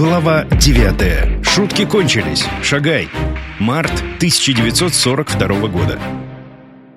Глава 9. Шутки кончились. Шагай. Март 1942 года.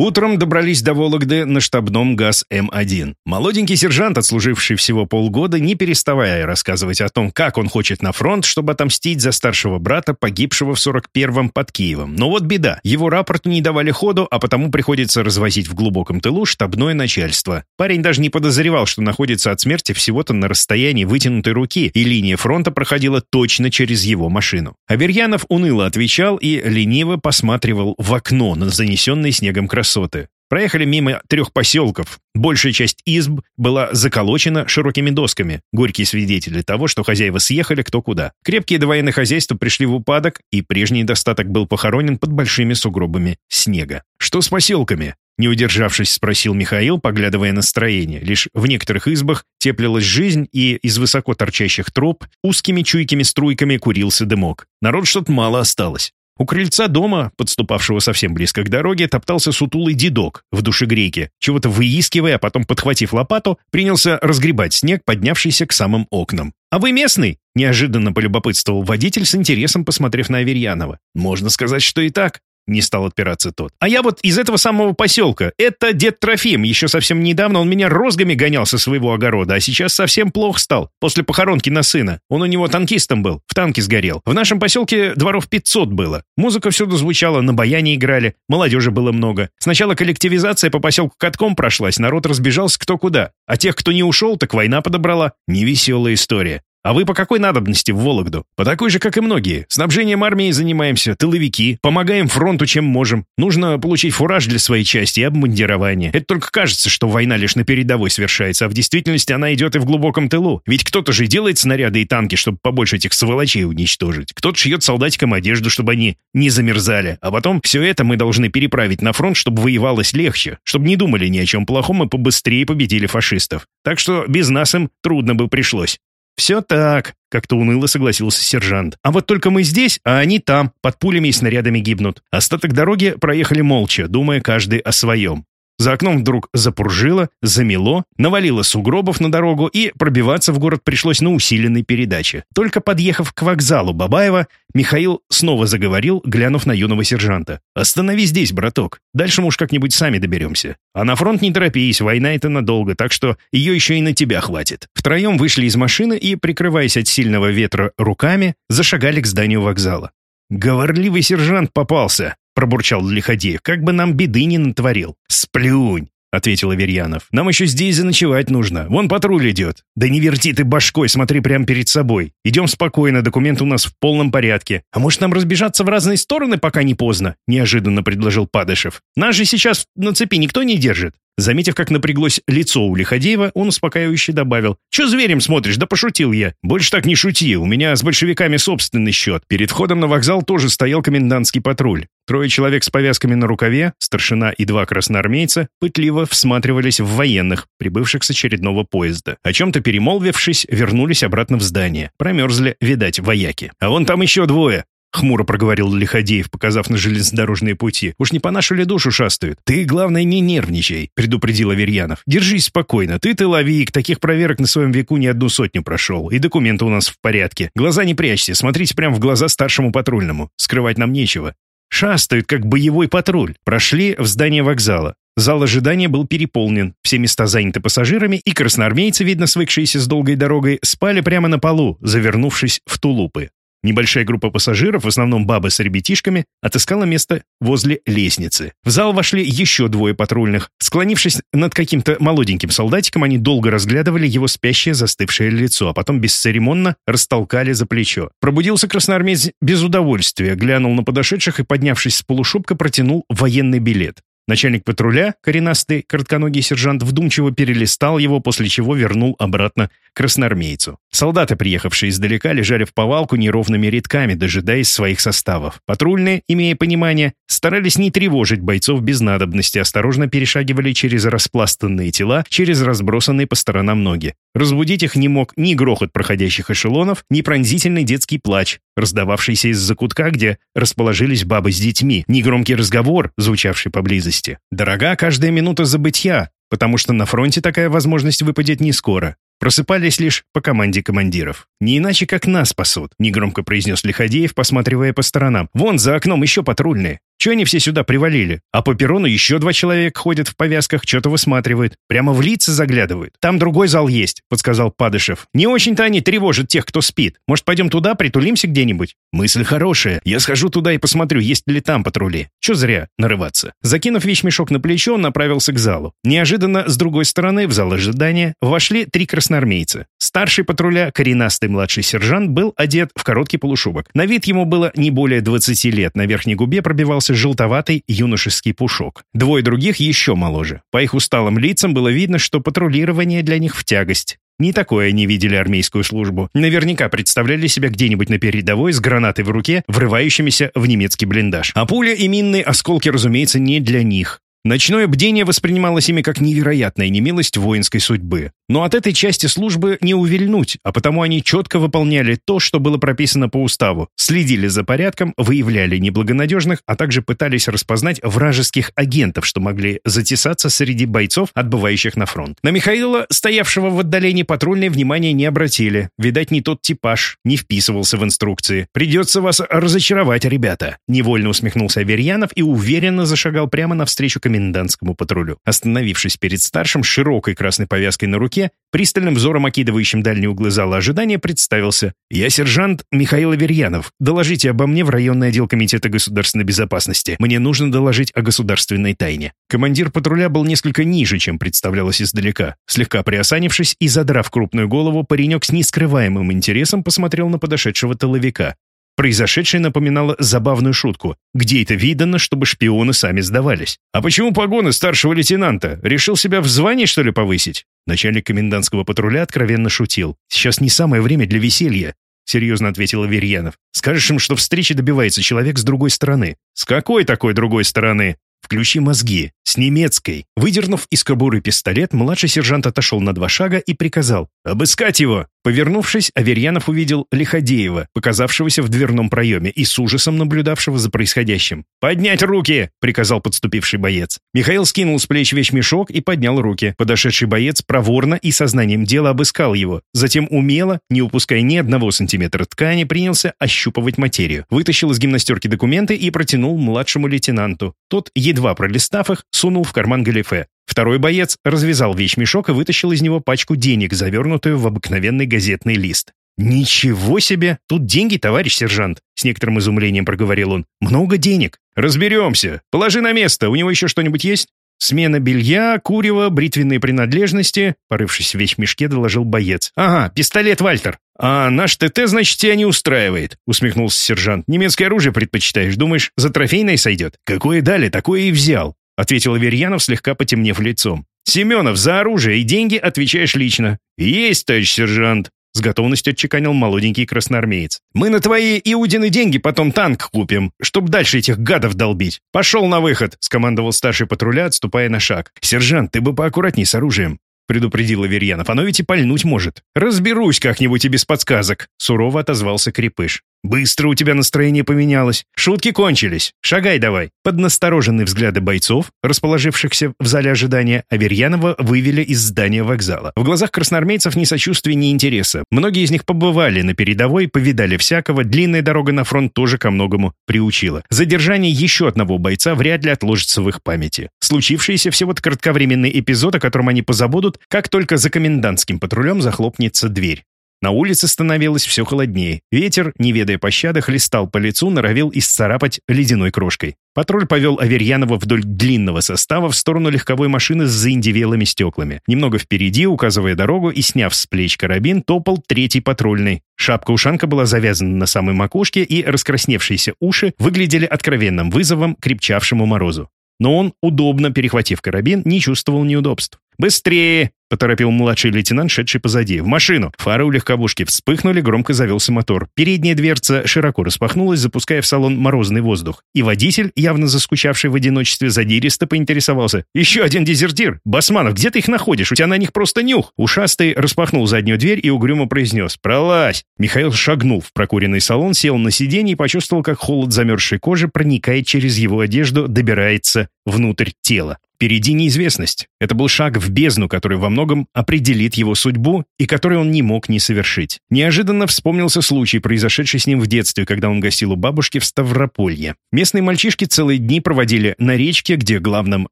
Утром добрались до Вологды на штабном ГАЗ-М1. Молоденький сержант, отслуживший всего полгода, не переставая рассказывать о том, как он хочет на фронт, чтобы отомстить за старшего брата, погибшего в 41-м под Киевом. Но вот беда. Его рапорту не давали ходу, а потому приходится развозить в глубоком тылу штабное начальство. Парень даже не подозревал, что находится от смерти всего-то на расстоянии вытянутой руки, и линия фронта проходила точно через его машину. Аверьянов уныло отвечал и лениво посматривал в окно на занесенный снегом красоты красоты. Проехали мимо трех поселков. Большая часть изб была заколочена широкими досками. Горькие свидетели того, что хозяева съехали кто куда. Крепкие довоенные хозяйства пришли в упадок, и прежний достаток был похоронен под большими сугробами снега. «Что с поселками?» Не удержавшись, спросил Михаил, поглядывая на строение. Лишь в некоторых избах теплилась жизнь, и из высоко торчащих труб узкими чуйкими струйками курился дымок. Народ что-то мало осталось. У крыльца дома, подступавшего совсем близко к дороге, топтался сутулый дедок в душегрейке, чего-то выискивая, а потом, подхватив лопату, принялся разгребать снег, поднявшийся к самым окнам. «А вы местный?» — неожиданно полюбопытствовал водитель с интересом, посмотрев на Аверьянова. «Можно сказать, что и так. Не стал отпираться тот. «А я вот из этого самого поселка. Это дед Трофим. Еще совсем недавно он меня розгами гонял со своего огорода, а сейчас совсем плохо стал. После похоронки на сына. Он у него танкистом был. В танке сгорел. В нашем поселке дворов 500 было. Музыка всюду звучала, на баяне играли. Молодежи было много. Сначала коллективизация по поселку катком прошлась, народ разбежался кто куда. А тех, кто не ушел, так война подобрала. Невеселая история. А вы по какой надобности в Вологду? По такой же, как и многие. Снабжением армии занимаемся, тыловики, помогаем фронту, чем можем. Нужно получить фураж для своей части и обмундирование. Это только кажется, что война лишь на передовой совершается, а в действительности она идет и в глубоком тылу. Ведь кто-то же делает снаряды и танки, чтобы побольше этих сволочей уничтожить. Кто-то шьет солдатикам одежду, чтобы они не замерзали. А потом все это мы должны переправить на фронт, чтобы воевалось легче, чтобы не думали ни о чем плохом и побыстрее победили фашистов. Так что без нас им трудно бы пришлось. «Все так», — как-то уныло согласился сержант. «А вот только мы здесь, а они там, под пулями и снарядами гибнут». Остаток дороги проехали молча, думая каждый о своем. За окном вдруг запуржило, замело, навалило сугробов на дорогу, и пробиваться в город пришлось на усиленной передаче. Только подъехав к вокзалу Бабаева, Михаил снова заговорил, глянув на юного сержанта. «Останови здесь, браток. Дальше мы уж как-нибудь сами доберемся. А на фронт не торопись, война это надолго, так что ее еще и на тебя хватит». Втроем вышли из машины и, прикрываясь от сильного ветра руками, зашагали к зданию вокзала. «Говорливый сержант попался», пробурчал Лиходеев. «Как бы нам беды не натворил». «Сплюнь!» — ответил Аверьянов. «Нам еще здесь заночевать нужно. Вон патруль идет». «Да не верти ты башкой, смотри прямо перед собой. Идем спокойно, документы у нас в полном порядке. А может нам разбежаться в разные стороны, пока не поздно?» — неожиданно предложил Падышев. «Нас же сейчас на цепи никто не держит». Заметив, как напряглось лицо у Лиходеева, он успокаивающе добавил. «Че зверем смотришь? Да пошутил я. Больше так не шути, у меня с большевиками собственный счет». Перед входом на вокзал тоже стоял комендантский патруль. Трое человек с повязками на рукаве, старшина и два красноармейца, пытливо всматривались в военных, прибывших с очередного поезда. О чем-то перемолвившись, вернулись обратно в здание. Промерзли, видать, вояки. «А вон там еще двое!» — хмуро проговорил Лиходеев, показав на железнодорожные пути. «Уж не по нашу ли душу шастают? Ты, главное, не нервничай», — предупредил Аверьянов. «Держись спокойно. Ты тыловик, таких проверок на своем веку не одну сотню прошел. И документы у нас в порядке. Глаза не прячьте, смотрите прямо в глаза старшему патрульному. Скрывать нам нечего. Шастают, как боевой патруль. Прошли в здание вокзала. Зал ожидания был переполнен, все места заняты пассажирами, и красноармейцы, видно свыкшиеся с долгой дорогой, спали прямо на полу, завернувшись в тулупы. Небольшая группа пассажиров, в основном бабы с ребятишками, отыскала место возле лестницы. В зал вошли еще двое патрульных. Склонившись над каким-то молоденьким солдатиком, они долго разглядывали его спящее застывшее лицо, а потом бесцеремонно растолкали за плечо. Пробудился красноармеец без удовольствия, глянул на подошедших и, поднявшись с полушубка, протянул военный билет. Начальник патруля, коренастый, коротконогий сержант, вдумчиво перелистал его, после чего вернул обратно красноармейцу. Солдаты, приехавшие издалека, лежали в повалку неровными рядками, дожидаясь своих составов. Патрульные, имея понимание, старались не тревожить бойцов без надобности, осторожно перешагивали через распластанные тела, через разбросанные по сторонам ноги. Разбудить их не мог ни грохот проходящих эшелонов, ни пронзительный детский плач, раздававшийся из закутка, где расположились бабы с детьми, ни громкий разговор, звучавший поблизости. Дорога каждая минута забытья, потому что на фронте такая возможность выпадет не скоро. просыпались лишь по команде командиров. «Не иначе, как нас спасут», — негромко произнес Лиходеев, посматривая по сторонам. «Вон за окном еще патрульные. Чего они все сюда привалили? А по перрону еще два человека ходят в повязках, что-то высматривают. Прямо в лица заглядывают. Там другой зал есть», — подсказал Падышев. «Не очень-то они тревожат тех, кто спит. Может, пойдем туда, притулимся где-нибудь?» «Мысль хорошая. Я схожу туда и посмотрю, есть ли там патрули. Че зря нарываться». Закинув вещмешок на плечо, он направился к залу. Неожиданно, с другой стороны, в зал ожидания, вошли три красноармейца. Старший патруля, коренастый младший сержант, был одет в короткий полушубок. На вид ему было не более 20 лет. На верхней губе пробивался желтоватый юношеский пушок. Двое других еще моложе. По их усталым лицам было видно, что патрулирование для них в тягость. Не такое они видели армейскую службу. Наверняка представляли себя где-нибудь на передовой с гранатой в руке, врывающимися в немецкий блиндаж. А пуля и минные осколки, разумеется, не для них. Ночное бдение воспринималось ими как невероятная немилость воинской судьбы. Но от этой части службы не увильнуть, а потому они четко выполняли то, что было прописано по уставу, следили за порядком, выявляли неблагонадежных, а также пытались распознать вражеских агентов, что могли затесаться среди бойцов, отбывающих на фронт. На Михаила, стоявшего в отдалении патрульные, внимания не обратили. Видать, не тот типаж, не вписывался в инструкции. «Придется вас разочаровать, ребята», — невольно усмехнулся Аверьянов и уверенно зашагал прямо навстречу комендантскому патрулю. Остановившись перед старшим, широкой красной повязкой на руке, руке, пристальным взором окидывающим дальние углы зала ожидания, представился. «Я сержант Михаил Аверьянов. Доложите обо мне в районный отдел Комитета государственной безопасности. Мне нужно доложить о государственной тайне». Командир патруля был несколько ниже, чем представлялось издалека. Слегка приосанившись и задрав крупную голову, паренек с нескрываемым интересом посмотрел на подошедшего тыловика. Произошедшее напоминало забавную шутку. Где это видано, чтобы шпионы сами сдавались? «А почему погоны старшего лейтенанта? Решил себя в звании, что ли, повысить?» Начальник комендантского патруля откровенно шутил. «Сейчас не самое время для веселья», — серьезно ответил Аверьянов. «Скажешь им, что встречи добивается человек с другой стороны». «С какой такой другой стороны?» «Включи мозги. С немецкой». Выдернув из кобуры пистолет, младший сержант отошел на два шага и приказал «Обыскать его!». Повернувшись, Аверьянов увидел Лиходеева, показавшегося в дверном проеме и с ужасом наблюдавшего за происходящим. «Поднять руки!» — приказал подступивший боец. Михаил скинул с плеч вещмешок и поднял руки. Подошедший боец проворно и сознанием дела обыскал его. Затем умело, не упуская ни одного сантиметра ткани, принялся ощупывать материю. Вытащил из гимнастерки документы и протянул младшему лейтенанту. Тот, едва пролистав их, сунул в карман галифе. Второй боец развязал вещмешок и вытащил из него пачку денег, завернутую в обыкновенный газетный лист. «Ничего себе! Тут деньги, товарищ сержант!» С некоторым изумлением проговорил он. «Много денег!» «Разберемся! Положи на место! У него еще что-нибудь есть?» «Смена белья, курева, бритвенные принадлежности», порывшись в вещмешке, доложил боец. «Ага, пистолет Вальтер». «А наш ТТ, значит, тебя не устраивает», усмехнулся сержант. «Немецкое оружие предпочитаешь? Думаешь, за трофейное сойдет?» «Какое дали, такое и взял ответил Аверьянов, слегка потемнев лицом. «Семенов, за оружие и деньги отвечаешь лично». «Есть, товарищ сержант», — с готовностью отчеканил молоденький красноармеец. «Мы на твои Иудины деньги потом танк купим, чтоб дальше этих гадов долбить. Пошел на выход», — скомандовал старший патруля, отступая на шаг. «Сержант, ты бы поаккуратней с оружием», — предупредил Аверьянов. «Оно ведь и пальнуть может». «Разберусь как-нибудь и без подсказок», — сурово отозвался Крепыш. «Быстро у тебя настроение поменялось. Шутки кончились. Шагай давай». Под настороженные взгляды бойцов, расположившихся в зале ожидания, Аверьянова вывели из здания вокзала. В глазах красноармейцев ни сочувствия, ни интереса. Многие из них побывали на передовой, повидали всякого, длинная дорога на фронт тоже ко многому приучила. Задержание еще одного бойца вряд ли отложится в их памяти. Случившийся всего-то кратковременный эпизод, о котором они позабудут, как только за комендантским патрулем захлопнется дверь. На улице становилось все холоднее. Ветер, не ведая пощады, хлестал по лицу, норовил исцарапать ледяной крошкой. Патруль повел Аверьянова вдоль длинного состава в сторону легковой машины с заиндевелыми стеклами. Немного впереди, указывая дорогу и сняв с плеч карабин, топал третий патрульный. Шапка-ушанка была завязана на самой макушке, и раскрасневшиеся уши выглядели откровенным вызовом крепчавшему морозу. Но он, удобно перехватив карабин, не чувствовал неудобств. «Быстрее!» — поторопил младший лейтенант, шедший позади. «В машину!» Фары у легковушки вспыхнули, громко завелся мотор. Передняя дверца широко распахнулась, запуская в салон морозный воздух. И водитель, явно заскучавший в одиночестве, задиристо поинтересовался. «Еще один дезертир! Басманов, где ты их находишь? У тебя на них просто нюх!» Ушастый распахнул заднюю дверь и угрюмо произнес. «Пролазь!» Михаил шагнул в прокуренный салон, сел на сиденье и почувствовал, как холод замерзшей кожи проникает через его одежду, добирается внутрь тела. Впереди неизвестность. Это был шаг в бездну, который во многом определит его судьбу и который он не мог не совершить. Неожиданно вспомнился случай, произошедший с ним в детстве, когда он гостил у бабушки в Ставрополье. Местные мальчишки целые дни проводили на речке, где главным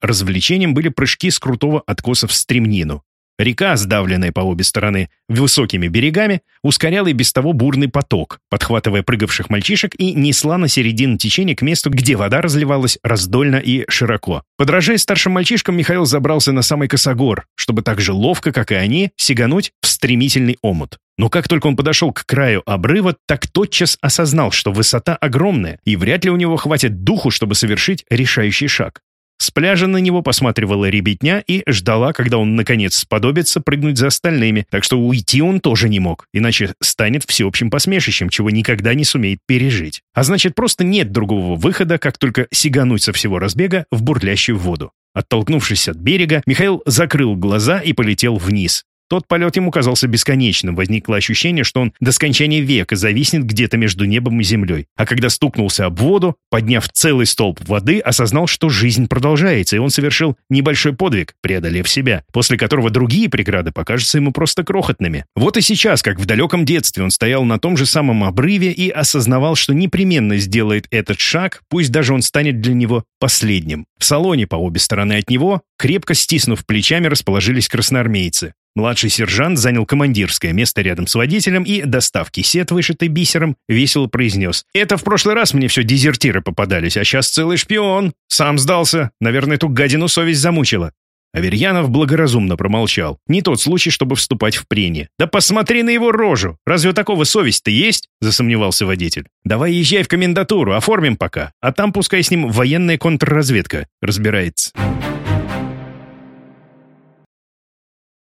развлечением были прыжки с крутого откоса в стремнину. Река, сдавленная по обе стороны высокими берегами, ускоряла и без того бурный поток, подхватывая прыгавших мальчишек и несла на середину течения к месту, где вода разливалась раздольно и широко. Подражая старшим мальчишкам, Михаил забрался на самый косогор, чтобы так же ловко, как и они, сигануть в стремительный омут. Но как только он подошел к краю обрыва, так тотчас осознал, что высота огромная, и вряд ли у него хватит духу, чтобы совершить решающий шаг. С пляжа на него посматривала ребятня и ждала, когда он, наконец, сподобится прыгнуть за остальными, так что уйти он тоже не мог, иначе станет всеобщим посмешищем, чего никогда не сумеет пережить. А значит, просто нет другого выхода, как только сигануть со всего разбега в бурлящую воду. Оттолкнувшись от берега, Михаил закрыл глаза и полетел вниз. Тот полет ему казался бесконечным, возникло ощущение, что он до скончания века зависнет где-то между небом и землей. А когда стукнулся об воду, подняв целый столб воды, осознал, что жизнь продолжается, и он совершил небольшой подвиг, преодолев себя, после которого другие преграды покажутся ему просто крохотными. Вот и сейчас, как в далеком детстве, он стоял на том же самом обрыве и осознавал, что непременно сделает этот шаг, пусть даже он станет для него последним. В салоне по обе стороны от него, крепко стиснув плечами, расположились красноармейцы. Младший сержант занял командирское место рядом с водителем и, достав кисет, вышитый бисером, весело произнес. «Это в прошлый раз мне все дезертиры попадались, а сейчас целый шпион. Сам сдался. Наверное, эту гадину совесть замучила». Аверьянов благоразумно промолчал. Не тот случай, чтобы вступать в прение. «Да посмотри на его рожу! Разве такого совесть-то есть?» – засомневался водитель. «Давай езжай в комендатуру, оформим пока, а там пускай с ним военная контрразведка разбирается».